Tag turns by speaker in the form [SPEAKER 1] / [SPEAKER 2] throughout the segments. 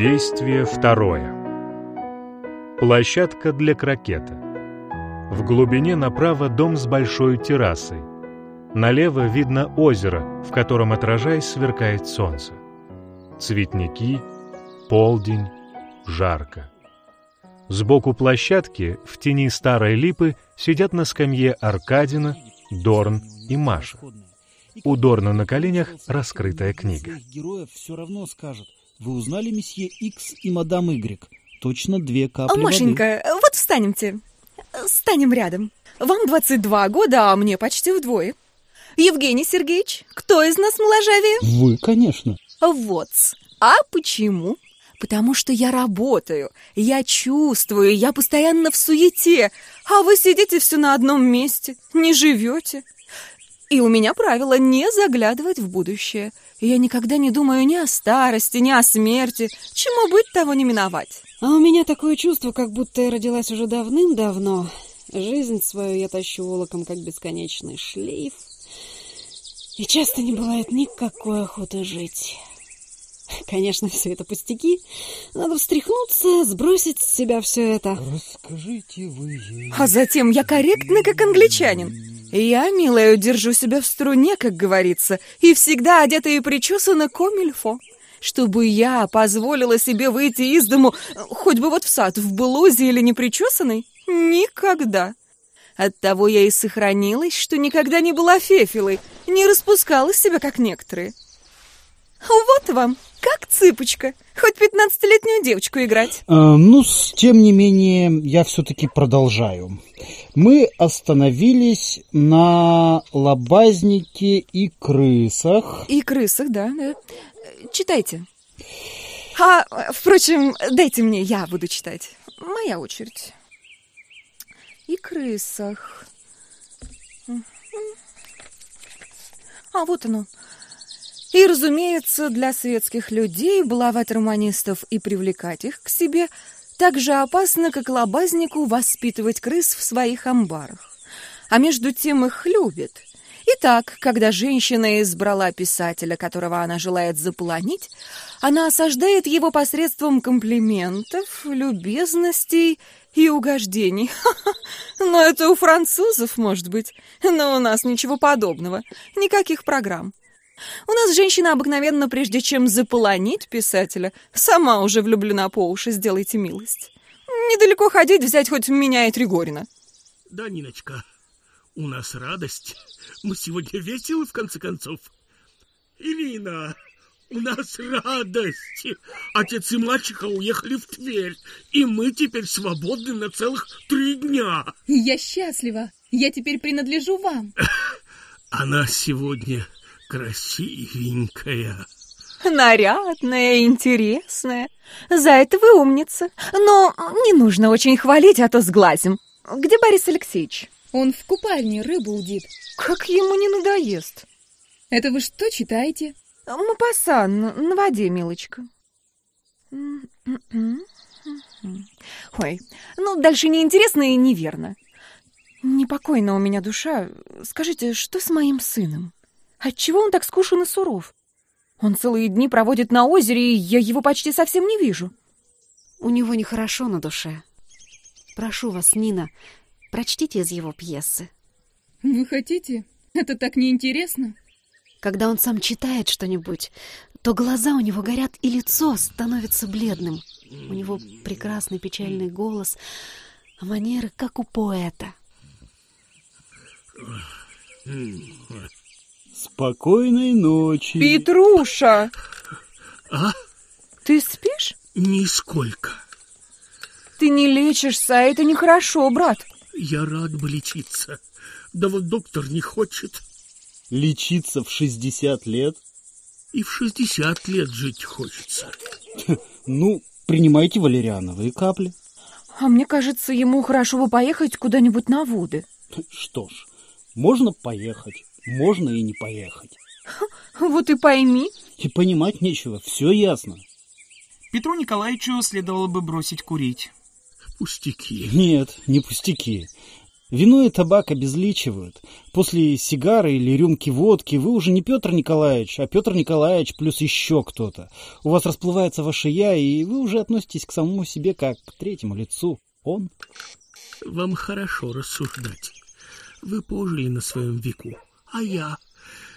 [SPEAKER 1] Действие второе. Площадка для крокета. В глубине направо дом с большой террасой. Налево видно озеро, в котором, отражаясь, сверкает солнце. Цветники, полдень, жарко. Сбоку площадки, в тени старой липы, сидят на скамье Аркадина, Дорн и Маша. У Дорна на коленях раскрытая книга.
[SPEAKER 2] героев все равно скажет. Вы узнали месье Икс и мадам Игрек? Точно две капли воды.
[SPEAKER 3] Машенька, вот встанемте. Станем рядом. Вам 22 года, а мне почти вдвое. Евгений Сергеевич, кто из нас моложавее?
[SPEAKER 2] Вы, конечно.
[SPEAKER 3] Вот. А почему? Потому что я работаю, я чувствую, я постоянно в суете, а вы сидите все на одном месте, не живете. И у меня правило не заглядывать в будущее. Я никогда не думаю ни о старости, ни о смерти. Чему быть, того не миновать.
[SPEAKER 4] А у меня такое чувство, как будто я родилась уже давным-давно. Жизнь свою я тащу волоком, как бесконечный шлейф. И часто не бывает никакой охоты жить. Конечно, все это пустяки. Надо встряхнуться, сбросить с себя все это.
[SPEAKER 2] Расскажите вы ей.
[SPEAKER 3] А затем я корректна, как англичанин. Я, милая, держу себя в струне, как говорится, и всегда одета и причесана комильфо. Чтобы я позволила себе выйти из дому, хоть бы вот в сад, в блузе или непричесанной? Никогда. Оттого я и сохранилась, что никогда не была фефилой, не распускала себя, как некоторые. Вот вам, как цыпочка, хоть пятнадцатилетнюю девочку играть.
[SPEAKER 2] А, ну, тем не менее, я все-таки продолжаю. Мы остановились на лобазнике и крысах.
[SPEAKER 3] И крысах, да, да. Читайте. А, впрочем, дайте мне, я буду читать. Моя очередь. И крысах. А, вот оно. И, разумеется, для светских людей баловать романистов и привлекать их к себе так же опасно, как лобазнику воспитывать крыс в своих амбарах. А между тем их любят. Итак, когда женщина избрала писателя, которого она желает заполонить, она осаждает его посредством комплиментов, любезностей и угождений. Но это у французов, может быть. Но у нас ничего подобного. Никаких программ. У нас женщина обыкновенно, прежде чем заполонить писателя, сама уже влюблена по уши, сделайте милость. Недалеко ходить, взять хоть меня и Тригорина.
[SPEAKER 5] Да, Ниночка, у нас радость. Мы сегодня веселы, в конце концов. Ирина, у нас радость. Отец и мачеха уехали в Тверь, и мы теперь свободны на целых три дня.
[SPEAKER 6] Я счастлива. Я теперь принадлежу вам.
[SPEAKER 5] Она сегодня красивенькая.
[SPEAKER 3] Нарядная, интересная. За это вы умница. Но не нужно очень хвалить, а то сглазим. Где Борис Алексеевич?
[SPEAKER 6] Он в купальне рыбу удит.
[SPEAKER 3] Как ему не надоест.
[SPEAKER 6] Это вы что читаете?
[SPEAKER 3] Мапасан, на воде, милочка. Ой, ну дальше неинтересно и неверно. Непокойна у меня душа. Скажите, что с моим сыном? Отчего он так скушен и суров? Он целые дни проводит на озере, и я его почти совсем не вижу.
[SPEAKER 4] У него нехорошо на душе. Прошу вас, Нина, прочтите из его пьесы.
[SPEAKER 6] Вы хотите? Это так неинтересно.
[SPEAKER 4] Когда он сам читает что-нибудь, то глаза у него горят, и лицо становится бледным. У него прекрасный печальный голос, а манеры, как у поэта.
[SPEAKER 2] Спокойной ночи.
[SPEAKER 3] Петруша!
[SPEAKER 5] А?
[SPEAKER 3] Ты спишь?
[SPEAKER 5] Нисколько.
[SPEAKER 3] Ты не лечишься, а это нехорошо, брат.
[SPEAKER 5] Я рад бы лечиться. Да вот доктор не хочет.
[SPEAKER 2] Лечиться в 60 лет?
[SPEAKER 5] И в 60 лет жить хочется.
[SPEAKER 2] Ну, принимайте валериановые капли.
[SPEAKER 3] А мне кажется, ему хорошо бы поехать куда-нибудь на воды.
[SPEAKER 2] Что ж, можно поехать, можно и не поехать.
[SPEAKER 3] Вот и пойми.
[SPEAKER 2] И понимать нечего, все ясно.
[SPEAKER 7] Петру Николаевичу следовало бы бросить курить.
[SPEAKER 5] Пустяки.
[SPEAKER 2] Нет, не пустяки. Вино и табак обезличивают. После сигары или рюмки водки вы уже не Петр Николаевич, а Петр Николаевич плюс еще кто-то. У вас расплывается ваше «я», и вы уже относитесь к самому себе как к третьему лицу. Он.
[SPEAKER 5] Вам хорошо рассуждать. Вы пожили на своем веку, а я...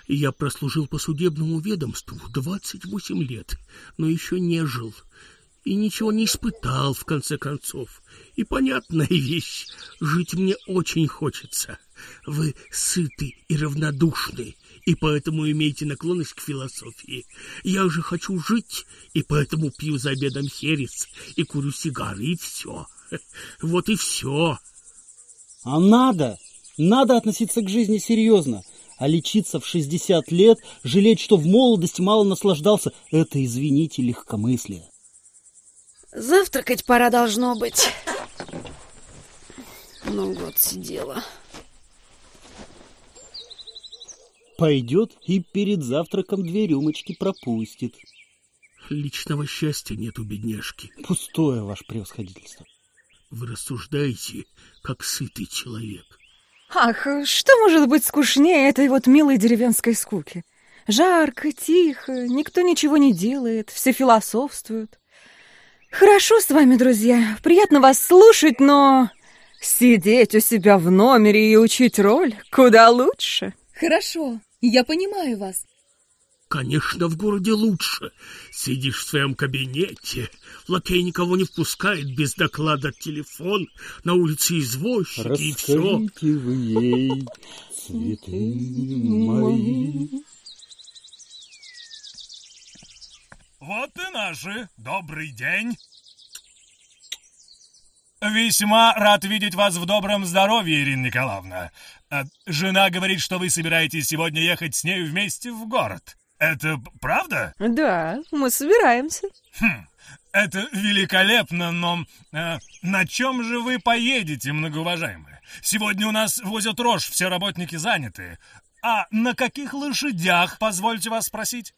[SPEAKER 5] Я прослужил по судебному ведомству 28 лет, но еще не жил и ничего не испытал, в конце концов. И понятная вещь, жить мне очень хочется. Вы сыты и равнодушны, и поэтому имеете наклонность к философии. Я же хочу жить, и поэтому пью за обедом херес и курю сигары, и все. Вот и все.
[SPEAKER 2] А надо, надо относиться к жизни серьезно. А лечиться в 60 лет, жалеть, что в молодости мало наслаждался, это, извините, легкомыслие.
[SPEAKER 4] Завтракать пора должно быть. Ну вот, сидела.
[SPEAKER 2] Пойдет и перед завтраком две рюмочки пропустит.
[SPEAKER 5] Личного счастья нет у бедняжки.
[SPEAKER 2] Пустое, ваше превосходительство.
[SPEAKER 5] Вы рассуждаете, как сытый человек.
[SPEAKER 3] Ах, что может быть скучнее этой вот милой деревенской скуки? Жарко, тихо, никто ничего не делает, все философствуют. Хорошо с вами, друзья. Приятно вас слушать, но сидеть у себя в номере и учить роль куда лучше.
[SPEAKER 6] Хорошо, я понимаю вас.
[SPEAKER 5] Конечно, в городе лучше. Сидишь в своем кабинете, лакей никого не впускает без доклада телефон, на улице извозчики
[SPEAKER 2] Расскажите
[SPEAKER 5] и все.
[SPEAKER 2] вы ей, цветы мои.
[SPEAKER 7] Вот и наши. Добрый день. Весьма рад видеть вас в добром здоровье, Ирина Николаевна. А, Жена говорит, что вы собираетесь сегодня ехать с ней вместе в город. Это правда?
[SPEAKER 3] Да, мы собираемся.
[SPEAKER 7] Хм, это великолепно, но э, на чем же вы поедете, многоуважаемые? Сегодня у нас возят рожь, все работники заняты. А на каких лошадях, позвольте вас спросить?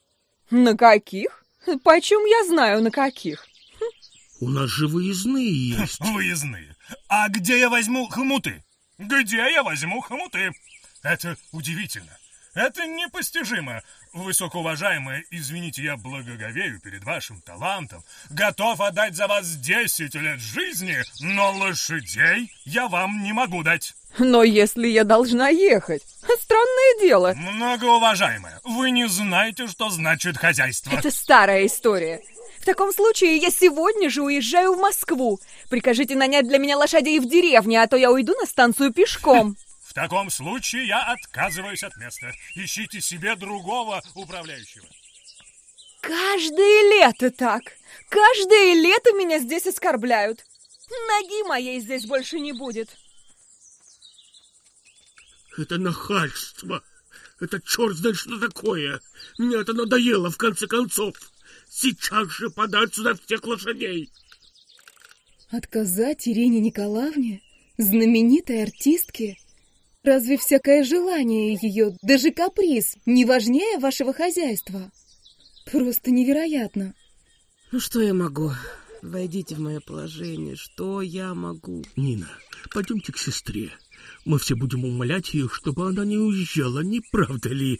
[SPEAKER 3] На каких? Почем я знаю, на каких?
[SPEAKER 5] У нас же выездные есть.
[SPEAKER 7] Выездные. А где я возьму хомуты? Где я возьму хомуты? Это удивительно. Это непостижимо. Высокоуважаемые, извините, я благоговею перед вашим талантом. Готов отдать за вас 10 лет жизни, но лошадей я вам не могу дать.
[SPEAKER 3] Но если я должна ехать, странное дело.
[SPEAKER 7] Многоуважаемая, вы не знаете, что значит хозяйство.
[SPEAKER 3] Это старая история. В таком случае я сегодня же уезжаю в Москву. Прикажите нанять для меня лошадей в деревне, а то я уйду на станцию пешком.
[SPEAKER 7] В таком случае я отказываюсь от места. Ищите себе другого управляющего.
[SPEAKER 3] Каждое лето так. Каждое лето меня здесь оскорбляют. Ноги моей здесь больше не будет.
[SPEAKER 5] Это нахальство. Это черт знает что такое. Мне это надоело, в конце концов. Сейчас же подать сюда всех лошадей.
[SPEAKER 6] Отказать Ирине Николаевне, знаменитой артистке? Разве всякое желание ее, даже каприз, не важнее вашего хозяйства? Просто невероятно.
[SPEAKER 8] Ну что я могу? Войдите в мое положение. Что я могу?
[SPEAKER 5] Нина, пойдемте к сестре. Мы все будем умолять ее, чтобы она не уезжала, не правда ли?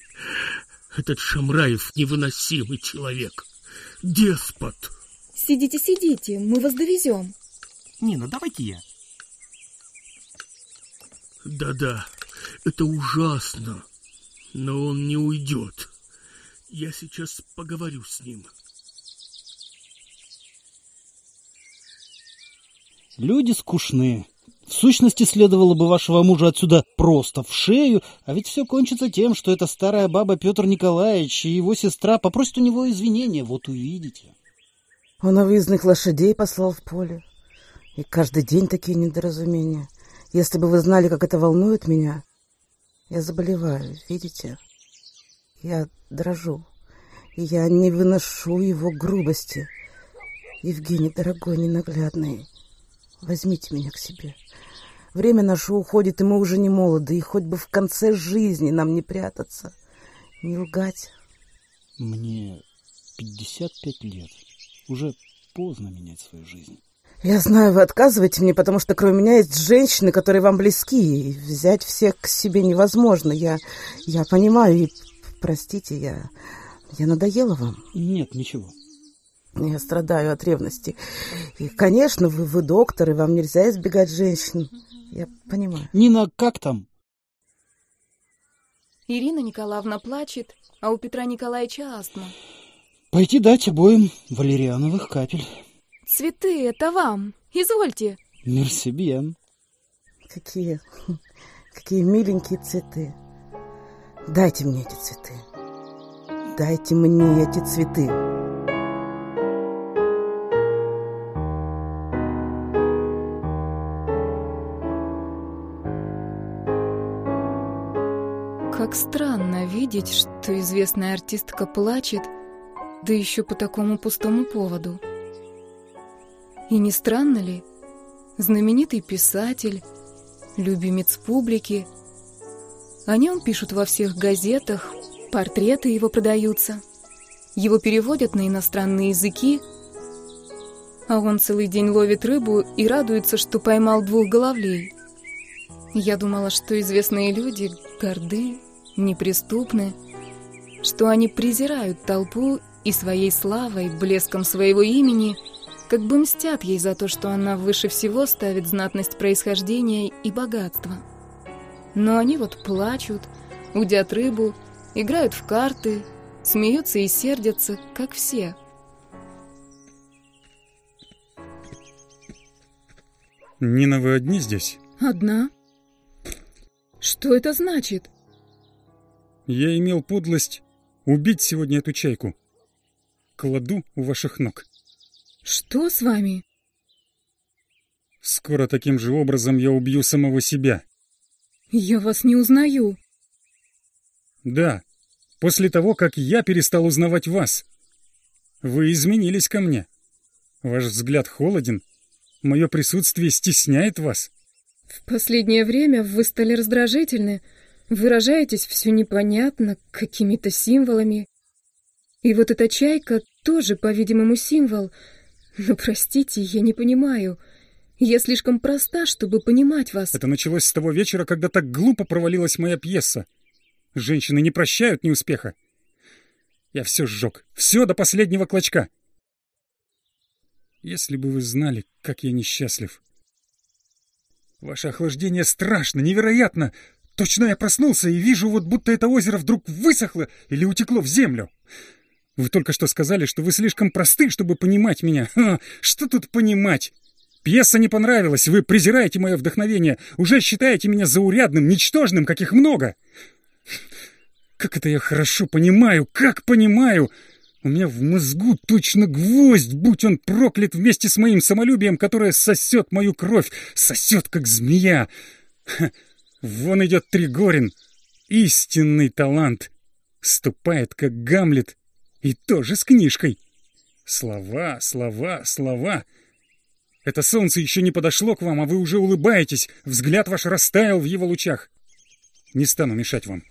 [SPEAKER 5] Этот Шамраев невыносимый человек. Деспот.
[SPEAKER 6] Сидите, сидите, мы вас довезем.
[SPEAKER 9] Нина, давайте я.
[SPEAKER 5] Да-да, это ужасно. Но он не уйдет. Я сейчас поговорю с ним.
[SPEAKER 2] Люди скучны. В сущности, следовало бы вашего мужа отсюда просто в шею, а ведь все кончится тем, что эта старая баба Петр Николаевич и его сестра попросят у него извинения, вот увидите.
[SPEAKER 8] Он выездных лошадей послал в поле. И каждый день такие недоразумения. Если бы вы знали, как это волнует меня, я заболеваю, видите? Я дрожу, и я не выношу его грубости. Евгений, дорогой, ненаглядный, возьмите меня к себе. Время наше уходит, и мы уже не молоды, и хоть бы в конце жизни нам не прятаться, не лгать.
[SPEAKER 2] Мне 55 лет. Уже поздно менять свою жизнь.
[SPEAKER 8] Я знаю, вы отказываете мне, потому что кроме меня есть женщины, которые вам близки, и взять всех к себе невозможно. Я, я понимаю, и простите, я, я надоела вам.
[SPEAKER 2] Нет, ничего.
[SPEAKER 8] Я страдаю от ревности. И, конечно, вы, вы доктор, и вам нельзя избегать женщин. Я понимаю.
[SPEAKER 2] Нина, как там?
[SPEAKER 6] Ирина Николаевна плачет, а у Петра Николаевича астма.
[SPEAKER 2] Пойти дать обоим валериановых капель.
[SPEAKER 6] Цветы, это вам. Извольте.
[SPEAKER 2] Мерси бьен.
[SPEAKER 8] Какие, какие миленькие цветы. Дайте мне эти цветы. Дайте мне эти цветы.
[SPEAKER 6] Как странно видеть, что известная артистка плачет, да еще по такому пустому поводу. И не странно ли? Знаменитый писатель, любимец публики. О нем пишут во всех газетах, портреты его продаются. Его переводят на иностранные языки, а он целый день ловит рыбу и радуется, что поймал двух головлей. Я думала, что известные люди горды, неприступны, что они презирают толпу и своей славой, блеском своего имени, как бы мстят ей за то, что она выше всего ставит знатность происхождения и богатства. Но они вот плачут, удят рыбу, играют в карты, смеются и сердятся, как все.
[SPEAKER 10] Нина, вы одни здесь?
[SPEAKER 6] Одна? Что это значит?
[SPEAKER 10] Я имел подлость убить сегодня эту чайку. Кладу у ваших ног.
[SPEAKER 6] Что с вами?
[SPEAKER 10] Скоро таким же образом я убью самого себя.
[SPEAKER 6] Я вас не узнаю.
[SPEAKER 10] Да, после того, как я перестал узнавать вас. Вы изменились ко мне. Ваш взгляд холоден. Мое присутствие стесняет вас.
[SPEAKER 6] В последнее время вы стали раздражительны. Выражаетесь все непонятно, какими-то символами. И вот эта чайка тоже, по-видимому, символ. Но, простите, я не понимаю. Я слишком проста, чтобы понимать вас.
[SPEAKER 10] Это началось с того вечера, когда так глупо провалилась моя пьеса. Женщины не прощают неуспеха. Я все сжег, все до последнего клочка. Если бы вы знали, как я несчастлив. Ваше охлаждение страшно, невероятно. Точно я проснулся и вижу, вот будто это озеро вдруг высохло или утекло в землю. Вы только что сказали, что вы слишком просты, чтобы понимать меня. Ха, что тут понимать? Пьеса не понравилась, вы презираете мое вдохновение, уже считаете меня заурядным, ничтожным, каких много. Как это я хорошо понимаю, как понимаю! У меня в мозгу точно гвоздь, будь он проклят вместе с моим самолюбием, которое сосет мою кровь, сосет, как змея. Ха, вон идет Тригорин, истинный талант. Ступает, как Гамлет, и тоже с книжкой. Слова, слова, слова. Это солнце еще не подошло к вам, а вы уже улыбаетесь. Взгляд ваш растаял в его лучах. Не стану мешать вам.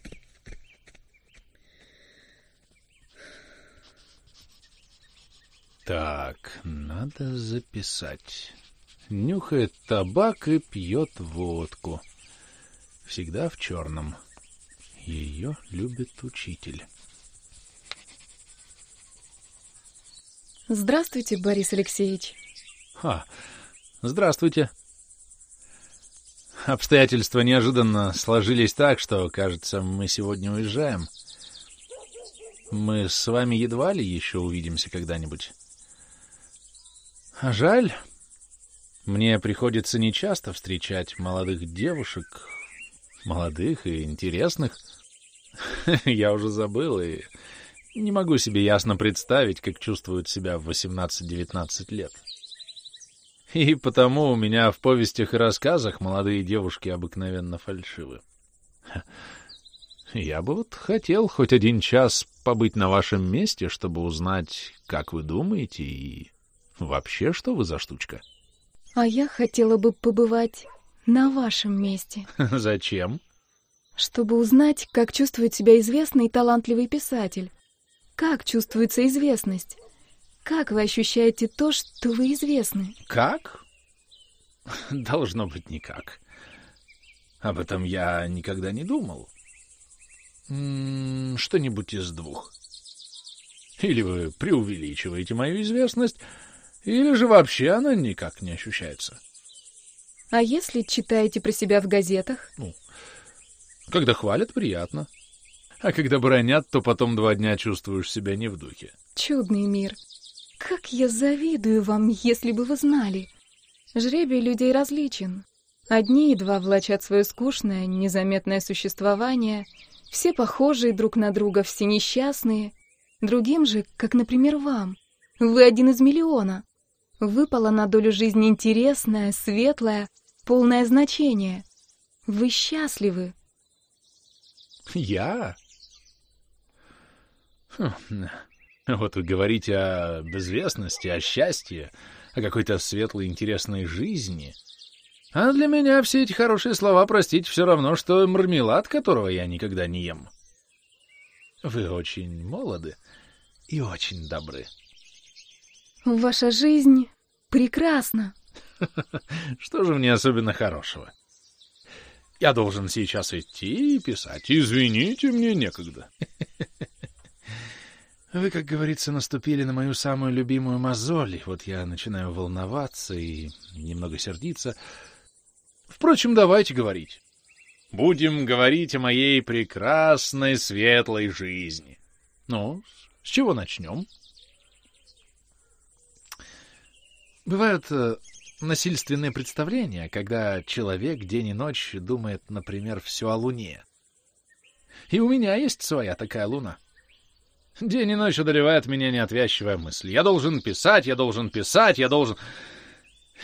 [SPEAKER 11] Так, надо записать. Нюхает табак и пьет водку. Всегда в черном. Ее любит учитель.
[SPEAKER 6] Здравствуйте, Борис Алексеевич.
[SPEAKER 11] Ха, здравствуйте. Обстоятельства неожиданно сложились так, что, кажется, мы сегодня уезжаем. Мы с вами едва ли еще увидимся когда-нибудь. А жаль. Мне приходится нечасто встречать молодых девушек, молодых и интересных. Я уже забыл и не могу себе ясно представить, как чувствуют себя в 18-19 лет. И потому у меня в повестях и рассказах молодые девушки обыкновенно фальшивы. Я бы вот хотел хоть один час побыть на вашем месте, чтобы узнать, как вы думаете и вообще, что вы за штучка.
[SPEAKER 6] А я хотела бы побывать на вашем месте.
[SPEAKER 11] Зачем?
[SPEAKER 6] Чтобы узнать, как чувствует себя известный и талантливый писатель. Как чувствуется известность? Как вы ощущаете то, что вы известны?
[SPEAKER 11] Как? Должно быть никак. Об этом я никогда не думал. Что-нибудь из двух. Или вы преувеличиваете мою известность, или же вообще она никак не ощущается.
[SPEAKER 6] А если читаете про себя в газетах?
[SPEAKER 11] Ну, когда хвалят, приятно. А когда бронят, то потом два дня чувствуешь себя не в духе.
[SPEAKER 6] Чудный мир. Как я завидую вам, если бы вы знали. Жребий людей различен. Одни едва влачат свое скучное, незаметное существование, все похожие друг на друга, все несчастные. Другим же, как, например, вам. Вы один из миллиона. Выпала на долю жизни интересная, светлая, полное значение. Вы счастливы.
[SPEAKER 11] Я? Хм, вот вы говорите о безвестности, о счастье, о какой-то светлой интересной жизни. А для меня все эти хорошие слова, простить все равно, что мармелад, которого я никогда не ем. Вы очень молоды и очень добры.
[SPEAKER 6] Ваша жизнь прекрасна.
[SPEAKER 11] Что же мне особенно хорошего? Я должен сейчас идти и писать. Извините, мне некогда. Вы, как говорится, наступили на мою самую любимую мозоль, вот я начинаю волноваться и немного сердиться. Впрочем, давайте говорить. Будем говорить о моей прекрасной светлой жизни. Ну, с чего начнем? Бывают э, насильственные представления, когда человек день и ночь думает, например, все о Луне. И у меня есть своя такая Луна. День и ночь одолевает меня неотвязчивая мысль. Я должен писать, я должен писать, я должен...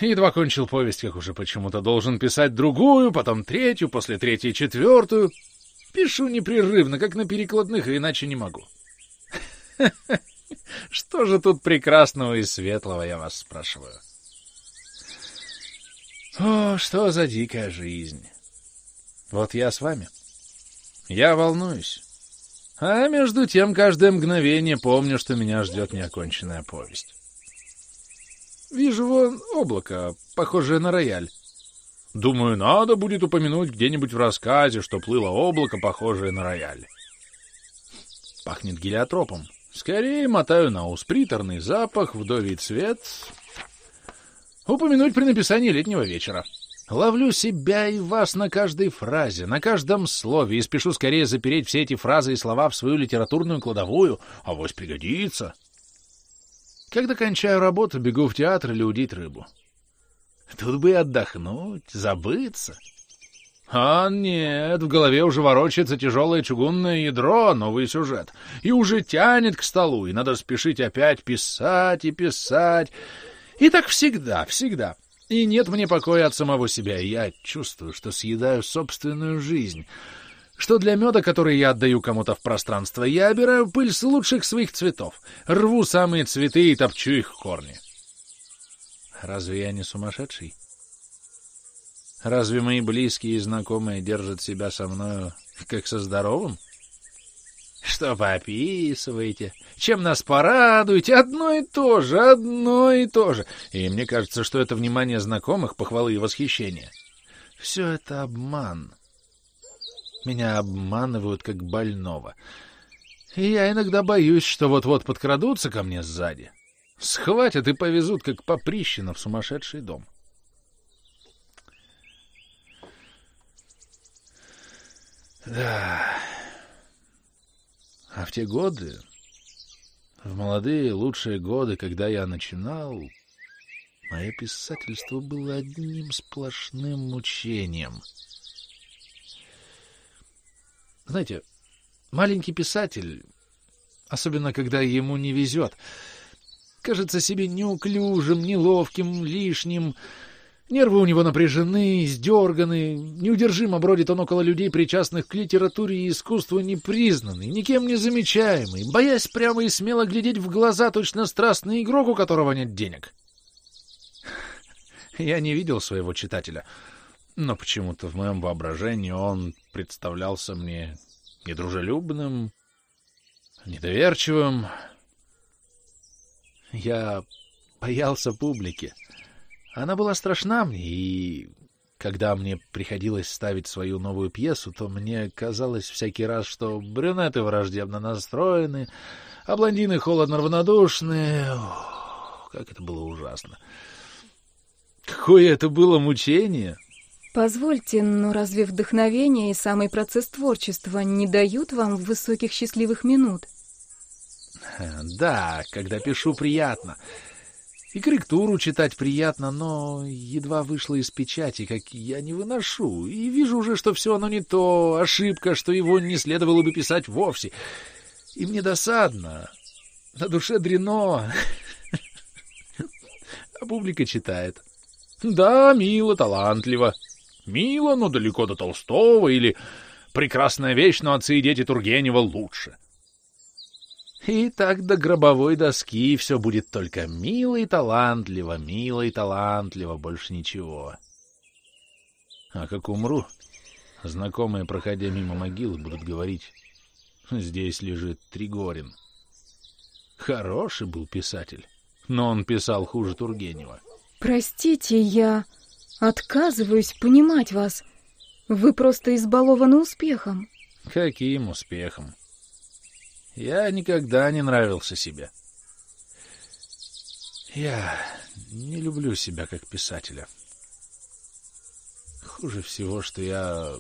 [SPEAKER 11] Едва кончил повесть, как уже почему-то должен писать другую, потом третью, после третьей четвертую. Пишу непрерывно, как на перекладных, и иначе не могу. Что же тут прекрасного и светлого, я вас спрашиваю? О, что за дикая жизнь. Вот я с вами. Я волнуюсь. А между тем каждое мгновение помню, что меня ждет неоконченная повесть. Вижу вон облако, похожее на рояль. Думаю, надо будет упомянуть где-нибудь в рассказе, что плыло облако, похожее на рояль. Пахнет гелиотропом. Скорее мотаю на ус приторный запах, вдовий цвет. Упомянуть при написании летнего вечера. Ловлю себя и вас на каждой фразе, на каждом слове и спешу скорее запереть все эти фразы и слова в свою литературную кладовую, а вось пригодится. Когда кончаю работу, бегу в театр или удить рыбу. Тут бы и отдохнуть, забыться. А нет, в голове уже ворочается тяжелое чугунное ядро, новый сюжет. И уже тянет к столу, и надо спешить опять писать и писать. И так всегда, всегда. И нет мне покоя от самого себя, я чувствую, что съедаю собственную жизнь — что для меда, который я отдаю кому-то в пространство, я обираю пыль с лучших своих цветов, рву самые цветы и топчу их корни. Разве я не сумасшедший? Разве мои близкие и знакомые держат себя со мною как со здоровым? Что пописываете? Чем нас порадуете? Одно и то же, одно и то же. И мне кажется, что это внимание знакомых, похвалы и восхищение. Все это обман. Меня обманывают как больного. И я иногда боюсь, что вот-вот подкрадутся ко мне сзади. Схватят и повезут, как поприщено, в сумасшедший дом. Да. А в те годы, в молодые лучшие годы, когда я начинал, мое писательство было одним сплошным мучением — знаете, маленький писатель, особенно когда ему не везет, кажется себе неуклюжим, неловким, лишним. Нервы у него напряжены, сдерганы, неудержимо бродит он около людей, причастных к литературе и искусству, непризнанный, никем не замечаемый, боясь прямо и смело глядеть в глаза точно страстный игрок, у которого нет денег. Я не видел своего читателя — но почему-то в моем воображении он представлялся мне недружелюбным, недоверчивым. Я боялся публики, Она была страшна мне, и когда мне приходилось ставить свою новую пьесу, то мне казалось всякий раз, что брюнеты враждебно настроены, а блондины холодно равнодушны. Ох, как это было ужасно. Какое это было мучение!
[SPEAKER 6] Позвольте, но разве вдохновение и самый процесс творчества не дают вам высоких счастливых минут?
[SPEAKER 11] Да, когда пишу, приятно. И корректуру читать приятно, но едва вышло из печати, как я не выношу, и вижу уже, что все оно не то, ошибка, что его не следовало бы писать вовсе. И мне досадно. На душе дрено. А публика читает. Да, мило, талантливо. Мило, но далеко до Толстого, или прекрасная вещь, но отцы и дети Тургенева лучше. И так до гробовой доски все будет только мило и талантливо, мило и талантливо, больше ничего. А как умру, знакомые, проходя мимо могилы, будут говорить, здесь лежит Тригорин. Хороший был писатель, но он писал хуже Тургенева.
[SPEAKER 6] Простите, я отказываюсь понимать вас. Вы просто избалованы успехом.
[SPEAKER 11] Каким успехом? Я никогда не нравился себе. Я не люблю себя как писателя. Хуже всего, что я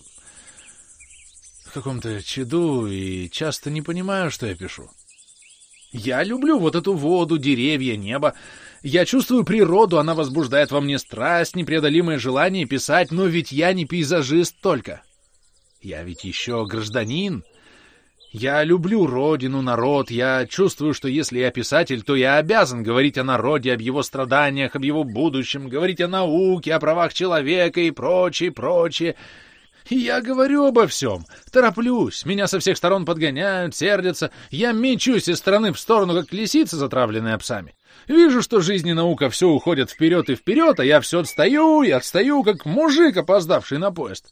[SPEAKER 11] в каком-то чаду и часто не понимаю, что я пишу. Я люблю вот эту воду, деревья, небо. Я чувствую природу, она возбуждает во мне страсть, непреодолимое желание писать, но ведь я не пейзажист только. Я ведь еще гражданин. Я люблю родину, народ. Я чувствую, что если я писатель, то я обязан говорить о народе, об его страданиях, об его будущем, говорить о науке, о правах человека и прочее, прочее. Я говорю обо всем. Тороплюсь. Меня со всех сторон подгоняют, сердятся. Я мечусь из стороны в сторону, как лисица, затравленная псами. Вижу, что жизнь и наука все уходят вперед и вперед, а я все отстаю и отстаю, как мужик, опоздавший на поезд.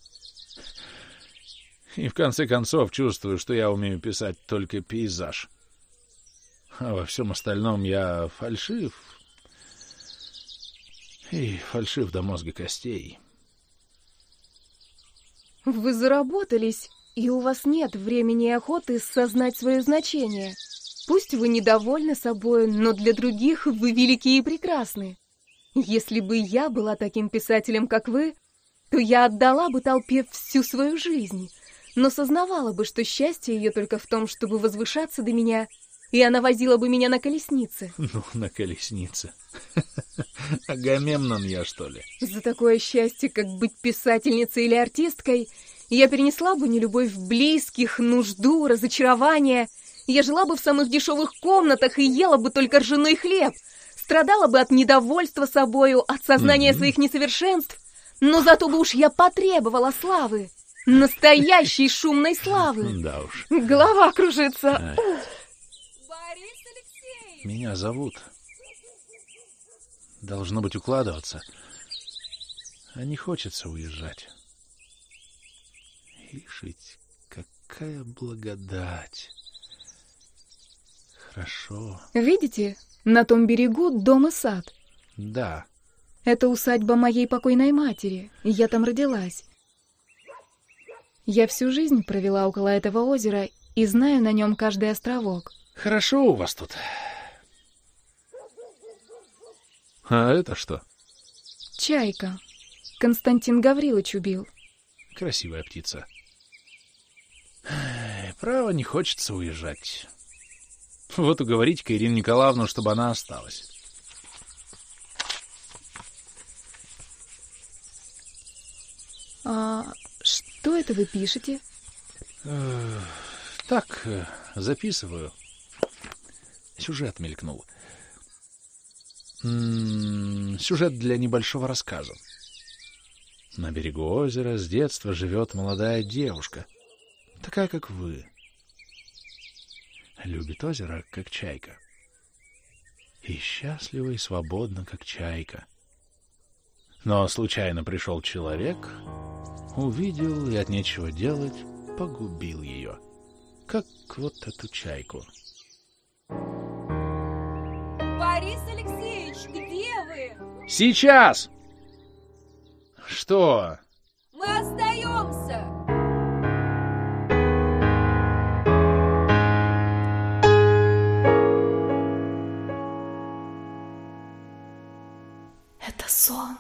[SPEAKER 11] И в конце концов чувствую, что я умею писать только пейзаж. А во всем остальном я фальшив. И фальшив до мозга костей.
[SPEAKER 6] Вы заработались, и у вас нет времени и охоты сознать свое значение. Пусть вы недовольны собой, но для других вы велики и прекрасны. Если бы я была таким писателем, как вы, то я отдала бы толпе всю свою жизнь но сознавала бы, что счастье ее только в том, чтобы возвышаться до меня, и она возила бы меня на колеснице.
[SPEAKER 11] Ну, на колеснице. Агамемнон я, что ли?
[SPEAKER 6] За такое счастье, как быть писательницей или артисткой, я перенесла бы нелюбовь близких, нужду, разочарование. Я жила бы в самых дешевых комнатах и ела бы только ржаной хлеб. Страдала бы от недовольства собою, от сознания mm-hmm. своих несовершенств. Но зато бы уж я потребовала славы. Настоящей шумной славы.
[SPEAKER 11] Да уж.
[SPEAKER 6] Голова кружится.
[SPEAKER 11] Борис Алексеевич! Меня зовут. Должно быть укладываться. А не хочется уезжать. Ведь, какая благодать. Хорошо.
[SPEAKER 6] Видите, на том берегу дом и сад.
[SPEAKER 11] Да.
[SPEAKER 6] Это усадьба моей покойной матери. Я там родилась. Я всю жизнь провела около этого озера и знаю на нем каждый островок.
[SPEAKER 11] Хорошо у вас тут. А это что?
[SPEAKER 6] Чайка. Константин Гаврилович убил.
[SPEAKER 11] Красивая птица. Право, не хочется уезжать. Вот уговорить-ка Ирину Николаевну, чтобы она осталась.
[SPEAKER 6] А что это вы пишете?
[SPEAKER 11] Так, э, записываю. Сюжет мелькнул. Сюжет для небольшого рассказа. На берегу озера с детства живет молодая девушка, такая, как вы. Любит озеро, как чайка. И счастлива и свободна, как чайка. Но случайно пришел человек, увидел и от нечего делать погубил ее, как вот эту чайку.
[SPEAKER 12] Борис Алексеевич, где вы?
[SPEAKER 11] Сейчас! Что?
[SPEAKER 3] Мы остаемся!
[SPEAKER 6] Это сон.